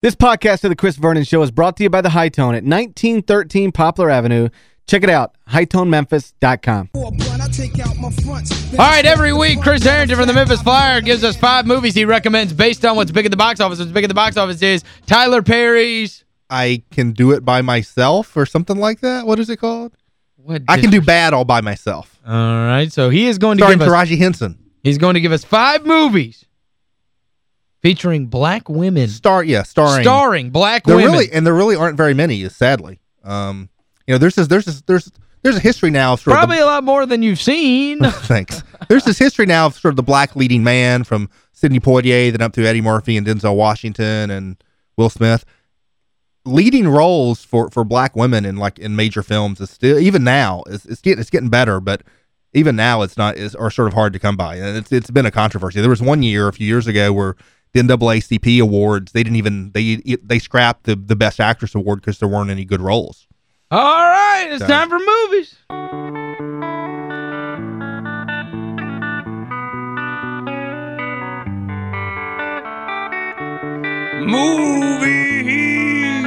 This podcast of the Chris Vernon Show is brought to you by The High Tone at 1913 Poplar Avenue. Check it out, hightonememphis.com. All right, every week, Chris Herrington from the Memphis Flyer gives us five movies he recommends based on what's big at the box office. What's big at the box office is Tyler Perry's... I can do it by myself or something like that. What is it called? What I can do bad all by myself. All right, so he is going to Starring give us... Taraji Henson. He's going to give us five movies featuring black women. Star, yeah, starring. Starring black there women. Really, and there really aren't very many, sadly. Um, you know, there's this, there's this, there's there's a history now of sort Probably of the, a lot more than you've seen. thanks. There's this history now of sort of the black leading man from Sidney Poitier, then up to Eddie Murphy and Denzel Washington and Will Smith. Leading roles for for black women in like in major films is still even now is it's getting it's getting better, but even now it's not is are sort of hard to come by. And it's it's been a controversy. There was one year a few years ago where the NAACP awards, they didn't even they they scrapped the the best actress award because there weren't any good roles. All right, it's So. time for movies. Movies.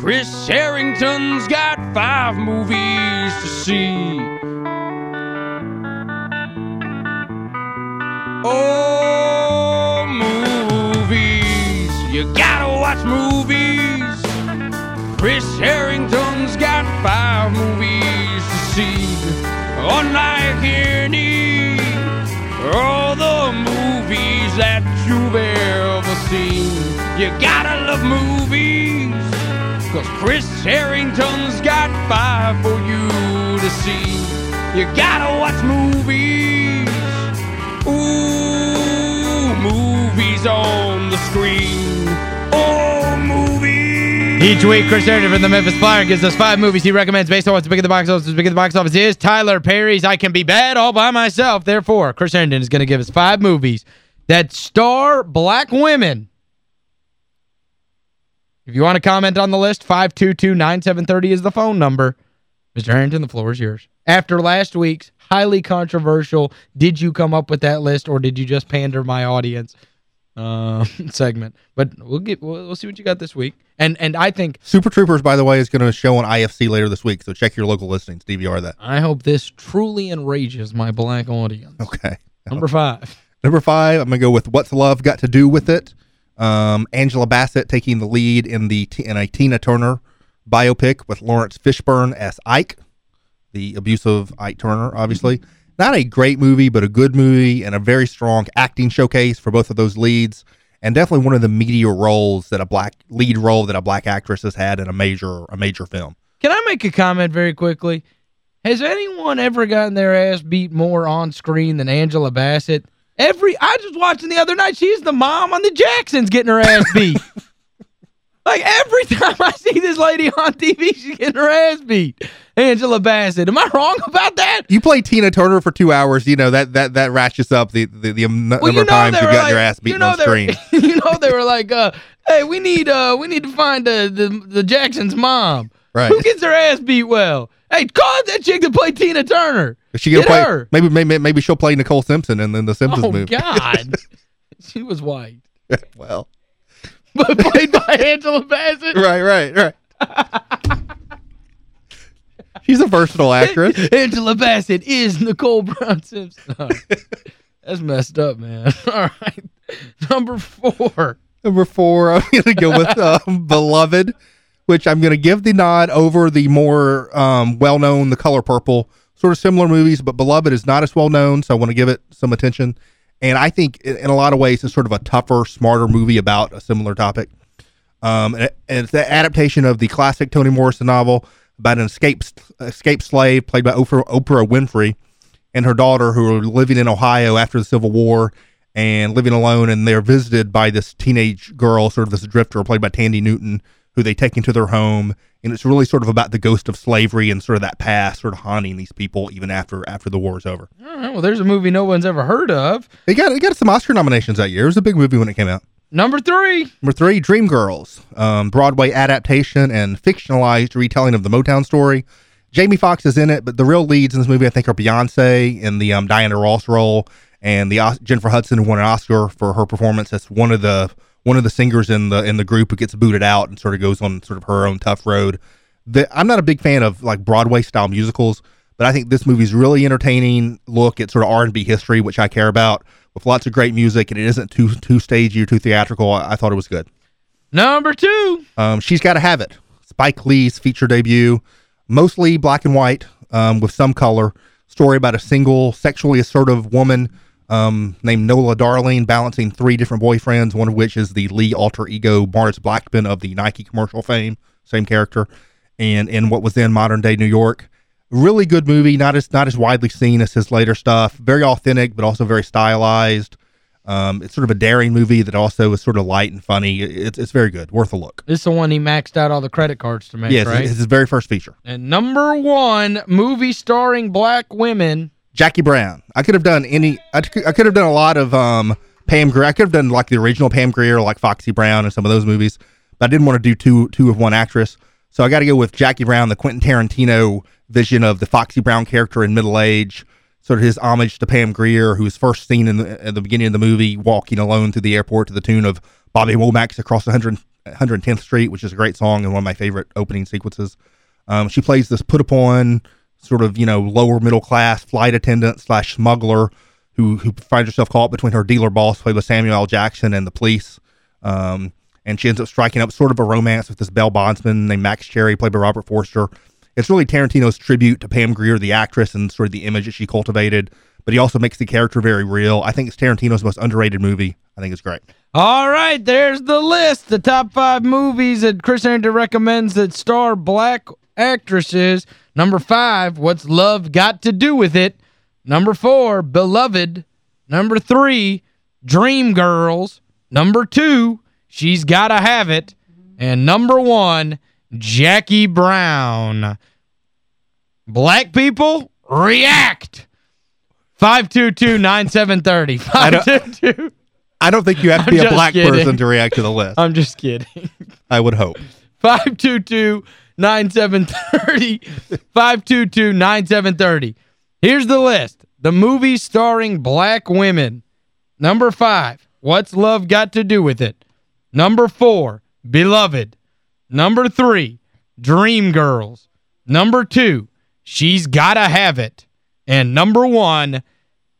Chris Herrington's got five movies to see. Oh, gotta watch movies. Chris Herrington's got five movies to see. Unlike any all the movies that you've ever seen. You gotta love movies. Cause Chris Herrington's got five for you to see. You gotta watch movies. Ooh, movies on the screen. Each week, Chris Herrington from the Memphis Flyer gives us five movies he recommends based on what's big at the box office. What's big the box office is Tyler Perry's I Can Be Bad All By Myself. Therefore, Chris Herrington is going to give us five movies that star black women. If you want to comment on the list, 522-9730 is the phone number. Mr. Herrington, the floor is yours. After last week's highly controversial, did you come up with that list or did you just pander my audience uh, segment? But we'll get we'll, we'll see what you got this week. And and I think Super Troopers, by the way, is going to show on IFC later this week, so check your local listings, DVR that. I hope this truly enrages my black audience. Okay. Number five. Number five, I'm going to go with What's Love Got to Do with It. Um, Angela Bassett taking the lead in the in a Tina Turner biopic with Laurence Fishburne as Ike, the abusive Ike Turner, obviously. Not a great movie, but a good movie and a very strong acting showcase for both of those leads. And definitely one of the media roles that a black lead role that a black actress has had in a major a major film. Can I make a comment very quickly? Has anyone ever gotten their ass beat more on screen than Angela Bassett? Every I was watching the other night, she's the mom on the Jacksons getting her ass beat. like every time I see this lady on TV, she's getting her ass beat. Angela Bassett. Am I wrong about that? You play Tina Turner for two hours, you know that that that ratchets up the the, the am- number Well, you of times you've were gotten like, your ass you know on were- screen. you know they were like, uh, hey, we need uh we need to find uh, the the Jackson's mom. Right. Who gets her ass beat well? Hey, call that chick to play Tina Turner. Is she gonna Get play? her. Maybe maybe maybe she'll play Nicole Simpson in, in the Simpsons Oh, movie. God. she was white. well, But played by Angela Bassett. right, right, right. She's a versatile actress. Angela Bassett is Nicole Brown Simpson. That's messed up, man. All right. Number four. Number four, I'm gonna go with um, Beloved, which I'm gonna give the nod over the more um, well-known The Color Purple. Sort of similar movies, but Beloved is not as well known, so I want to give it some attention. And I think in, a lot of ways it's sort of a tougher, smarter movie about a similar topic. Um, and, and it's the adaptation of the classic Toni Morrison novel about an escaped escaped slave played by Oprah, Oprah Winfrey and her daughter who are living in Ohio after the Civil War and living alone, and they're visited by this teenage girl, sort of this drifter played by Thandie Newton, who they take into their home, and it's really sort of about the ghost of slavery and sort of that past sort of haunting these people even after after the war is over. All right, well, there's a movie no one's ever heard of. It got it got some Oscar nominations that year. It was a big movie when it came out. Number three. Number three, Dreamgirls, um, Broadway adaptation and fictionalized retelling of the Motown story. Jamie Foxx is in it, but the real leads in this movie, I think, are Beyonce in the um, Diana Ross role, and the Os- Jennifer Hudson who won an Oscar for her performance as one of the one of the singers in the in the group who gets booted out and sort of goes on sort of her own tough road. The, I'm not a big fan of like Broadway style musicals, but I think this movie's really entertaining look at sort of R&B history, which I care about, with lots of great music, and it isn't too too stagey or too theatrical. I, I thought it was good. Number two. Um, She's Gotta Have It. Spike Lee's feature debut, mostly black and white um, with some color. Story about a single sexually assertive woman um, named Nola Darling balancing three different boyfriends, one of which is the Lee alter ego Morris Blackman of the Nike commercial fame, same character, and in what was then modern day New York. Really good movie, not as not as widely seen as his later stuff. Very authentic, but also very stylized. Um, it's sort of a daring movie that also is sort of light and funny. It's it's very good, worth a look. This is the one he maxed out all the credit cards to make, Yes, right? it's his very first feature. And number one, movie starring black women. Jackie Brown. I could have done any. I, I could have done a lot of um Pam Grier. I could have done like the original Pam Grier, like Foxy Brown and some of those movies. But I didn't want to do two two of one actress, so I got to go with Jackie Brown, the Quentin Tarantino vision of the Foxy Brown character in middle age. Sort of his homage to Pam Grier, who was first seen in the, at the beginning of the movie walking alone through the airport to the tune of Bobby Womack's Across 100, 110th Street, which is a great song and one of my favorite opening sequences. Um, she plays this put upon sort of you know lower middle class flight attendant slash smuggler who who finds herself caught between her dealer boss played by Samuel L. Jackson and the police. Um, and she ends up striking up sort of a romance with this bell bondsman named Max Cherry, played by Robert Forster. It's really Tarantino's tribute to Pam Grier, the actress, and sort of the image that she cultivated. But he also makes the character very real. I think it's Tarantino's most underrated movie. I think it's great. All right, there's the list. The top five movies that Chris Herrington recommends that star black actresses. Number five, What's Love Got to Do With It? Number four, Beloved. Number three, dream girls. Number two, She's Gotta Have It. And number one, Jackie Brown. Black people, react. 522-9730. I don't- 522 I don't think you have to I'm be a black kidding. person to react to the list. I'm just kidding. I would hope. 522-9730. 522-9730. Here's the list. The movies starring black women. Number five, What's Love Got to Do With It? Number four, Beloved. Number three, Dreamgirls. Number two, She's Gotta Have It. And number one,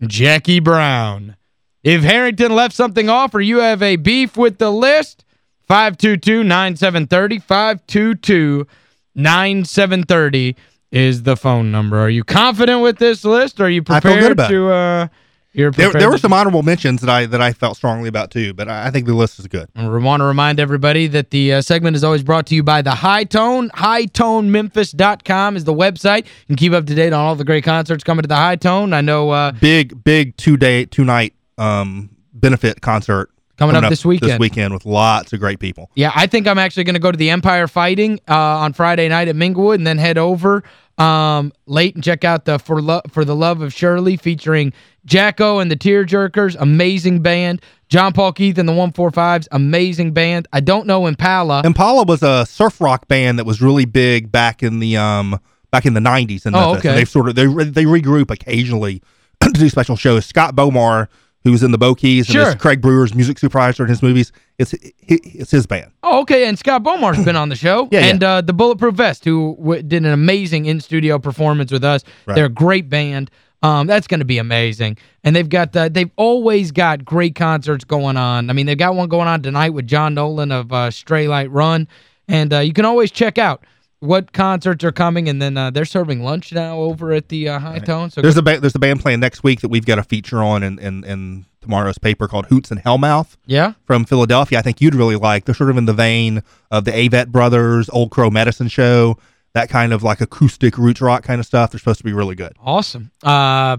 Jackie Brown. If Herrington left something off or you have a beef with the list, 522-9730, 522-9730 is the phone number. Are you confident with this list? Are you prepared to uh you're There, there were some honorable mentions that I that I felt strongly about too, but I, I think the list is good. I want to remind everybody that the uh, segment is always brought to you by The High Tone. HighToneMemphis.com is the website. You can keep up to date on all the great concerts coming to The High Tone. I know uh, Big, big two day, two night um, benefit concert Coming up this weekend. This weekend with lots of great people. Yeah, I think I'm actually going to go to the Empire Fighting uh, on Friday night at Minglewood and then head over um, late and check out the For Lo For the Love of Shirley featuring Jacko and the Tearjerkers, amazing band. John Paul Keith and the 145s, amazing band. I don't know Impala. Impala was a surf rock band that was really big back in the um back in the 90s in Oh, okay. And they sort of they they regroup occasionally to do special shows. Scott Bomar, who was in the Bo-Keys and Sure. is Craig Brewer's music supervisor in his movies, it's it's his band. Oh, okay, and Scott Bomar's been on the show. Yeah, yeah. and Uh, the Bulletproof Vest, who w did an amazing in-studio performance with us. Right. They're a great band. Um, that's going to be amazing. And they've got uh, they've always got great concerts going on. I mean, they've got one going on tonight with John Nolan of uh, Straylight Run. And uh, you can always check out what concerts are coming. And then uh, they're serving lunch now over at the uh, High Tone. So There's a there's a band playing next week that we've got a feature on in, in, in tomorrow's paper called Hoots and Hellmouth yeah, from Philadelphia. I think you'd really like. They're sort of in the vein of the Avett Brothers, Old Crow Medicine Show, that kind of like acoustic roots rock kind of stuff. They're supposed to be really good. awesome. Uh,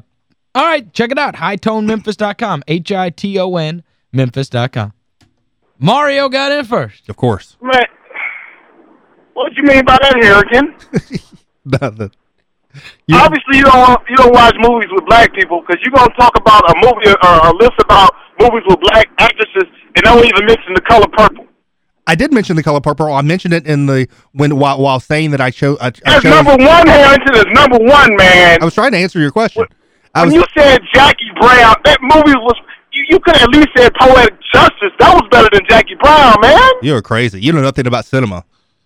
all right, check it out. HighToneMemphis.com. H-I-T-O-N Memphis.com. Mario got in first. Of course. Man, what do you mean by that, Harrigan? The- you- Obviously, you don't you don't watch movies with black people because you're gonna talk about a movie or a list about movies with black actresses and don't even mention the color purple. I did mention the color purple. I mentioned it in the when while while saying that I chose. I, I, That's chose number one, Herrington. Is number one, man. I was trying to answer your question. I when was you said Jackie Brown, that movie was you, you could at least say Poetic Justice. That was better than Jackie Brown, man. You're crazy. You know nothing about cinema.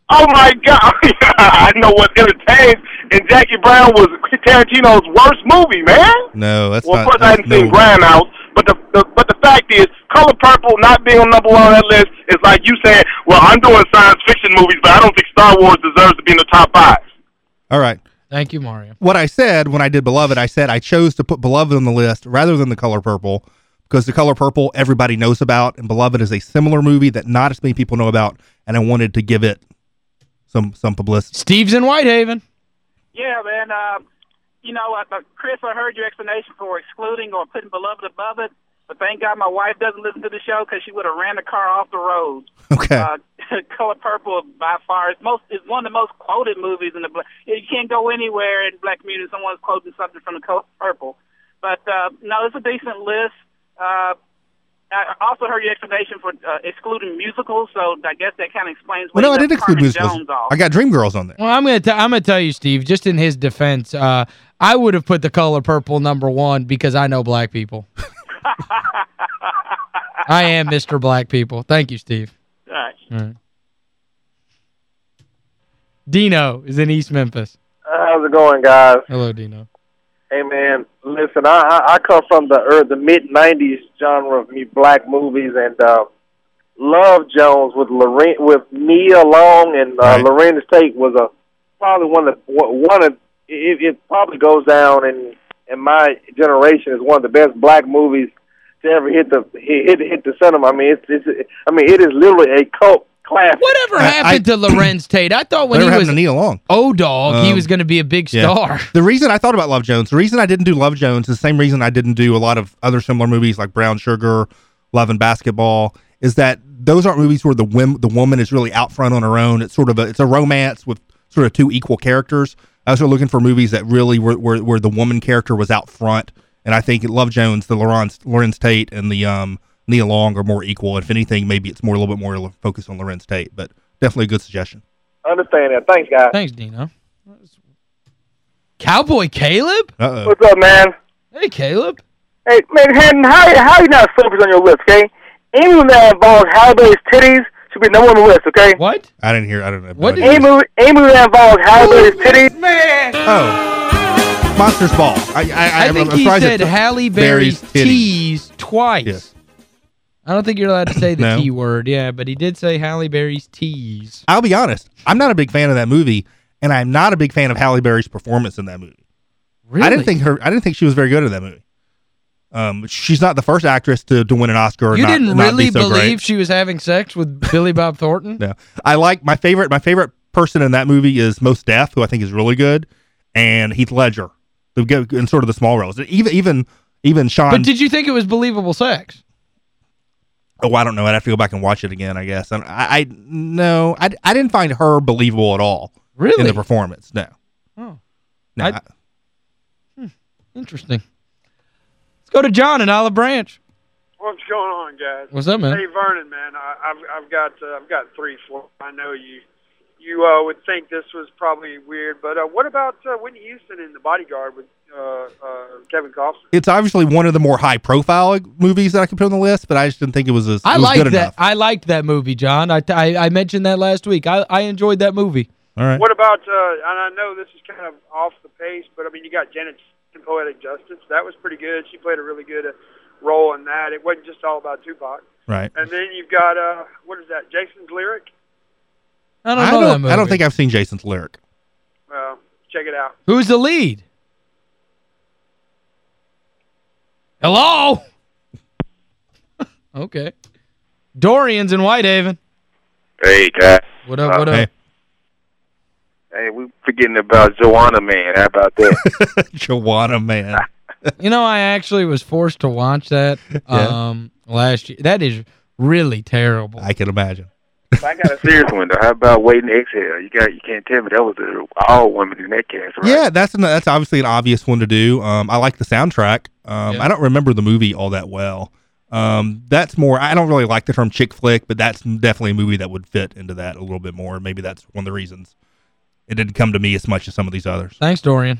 Oh my God! I know what entertains, and Jackie Brown was Tarantino's worst movie, man. No, that's Well, of course, I hadn't that's seen no- Grindhouse, but the, the but the fact is, Color Purple not being on number one on that list is like you saying, "Well, I'm doing science fiction movies, but I don't think Star Wars deserves to be in the top five. All right. Thank you, Mario. What I said when I did Beloved, I said I chose to put Beloved on the list rather than The Color Purple because The Color Purple everybody knows about, and Beloved is a similar movie that not as many people know about, and I wanted to give it some some publicity. Steve's in Whitehaven. Yeah, man. Uh, you know, uh, Chris, I heard your explanation for excluding or putting beloved above it, but thank God my wife doesn't listen to the show because she would have ran the car off the road. Okay. Uh, Color Purple by far is most is one of the most quoted movies in the black. You can't go anywhere in black community. Someone's quoting something from the Color Purple, but uh, no, it's a decent list. Uh, I also heard your explanation for uh, excluding musicals, so I guess that kind of explains. well, why no, I did left exclude Carmen musicals. Jones off. I got Dreamgirls on there. Well, I'm going to I'm going to tell you, Steve, just in his defense, uh, I would have put the color purple number one because I know black people. I am Mr. Black People. Thank you, Steve. All right. All right. Dino is in East Memphis. How's it going, guys? Hello, Dino. Hey, man, listen, I I I come from the er, the mid '90s genre of me black movies, and uh, Love Jones with Lorraine with Nia Long and uh, Right. Lorraine Tate was a probably one of the one of it, it probably goes down in in my generation as one of the best black movies to ever hit the hit hit the cinema. I mean, it's it's I mean, it is literally a cult classic. Whatever I- happened to Larenz Tate? I thought when he happened was to Nia Long? O-Dog, he Um, was going to be a big Yeah. star. The reason I thought about Love Jones, the reason I didn't do Love Jones is the same reason I didn't do a lot of other similar movies like Brown Sugar, Love and Basketball, is that those aren't movies where the wim- the woman is really out front on her own. It's sort of a it's a romance with sort of two equal characters. I was sort of looking for movies that really were where, where the woman character was out front, and I think Love Jones, the Larenz Larenz Tate, and the um Nia Long are more equal. If anything, maybe it's more a little bit more focused on Larenz Tate, but definitely a good suggestion. Understand that? Thanks, guys. Thanks, Dino. Cowboy Caleb? Uh oh. What's up, man? Hey, Caleb. Hey, man, Hayden, how how you not focused on your list, okay? Anyone that involves Halle Berry's titties should be number one on the list, okay? What? I didn't hear. I don't know. What did Any movie, any movie that involves Halle Berry's titties, Oh, Monsters Ball. I I, I I'm think he said it's- Halle Berry's Berry's titties. tease twice. Yes. I don't think you're allowed to say the No. T word, yeah, but he did say Halle Berry's tease. I'll be honest. I'm not a big fan of that movie, and I'm not a big fan of Halle Berry's performance in that movie. Really? I didn't think her. I didn't think she was very good in that movie. Um, she's not the first actress to, to win an Oscar. or You not, didn't really be so believe great. she was having sex with Billy Bob Thornton? No, I like my favorite. My favorite person in that movie is Mos Def, who I think is really good, and Heath Ledger, go in sort of the small roles. Even even even Sean. But did you think it was believable sex? Oh, I don't know. I'd have to go back and watch it again. I guess. I, I no, I, I didn't find her believable at all Really? in the performance. No, Oh, no. I- interesting. Let's go to John in Olive Branch. What's going on, guys? What's up, man? Hey, Vernon, man, I, I've I've got uh, I've got three for. I know you you uh, would think this was probably weird, but uh, what about uh, Whitney Houston in The Bodyguard with uh, uh, Kevin Costner? it's obviously one of the more high profile movies that I could put on the list, but I just didn't think it was as I it was liked good that. enough. I liked that movie, John. I, I, I mentioned that last week. I, I enjoyed that movie. All right. What about? Uh, and I know this is kind of off the pace, but I mean, you got Janet in Poetic Justice. That was pretty good. She played a really good uh, role in that. It wasn't just all about Tupac. Right. And then you've got uh, what is that? Jason's lyric. I don't I know that don't, movie. I don't think I've seen Jason's lyric. Well, check it out. Who's the lead? Hello? okay. Dorian's in Whitehaven. Hey, guys. What up, what up? Hey. Hey, we forgetting about Juwanna Mann. How about that? Juwanna, man. You know, I actually was forced to watch that Yeah. um last year. That is really terrible. I can imagine. I got a serious one though. How about Waiting to Exhale? You got you can't tell me that was a, all women in that cast, right? Yeah, that's an, that's obviously an obvious one to do. Um, I like the soundtrack. Um, Yeah. I don't remember the movie all that well. Um, that's more. I don't really like the term chick flick, but that's definitely a movie that would fit into that a little bit more. Maybe that's one of the reasons it didn't come to me as much as some of these others. Thanks, Dorian.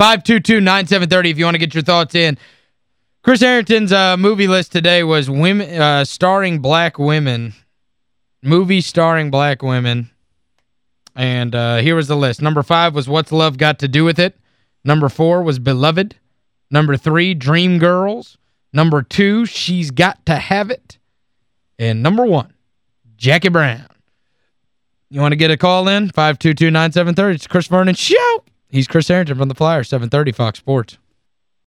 522-9730 if you want to get your thoughts in. Chris Herrington's uh, movie list today was women uh, starring black women. Movie starring black women. And uh, here was the list. Number five was What's Love Got to Do With It? Number four was Beloved. Number three, Dream Girls. Number two, She's Got to Have It. And number one, Jackie Brown. You want to get a call in? 522-9730. It's Chris Vernon Show. He's Chris Herrington from the Flyers, 730 Fox Sports.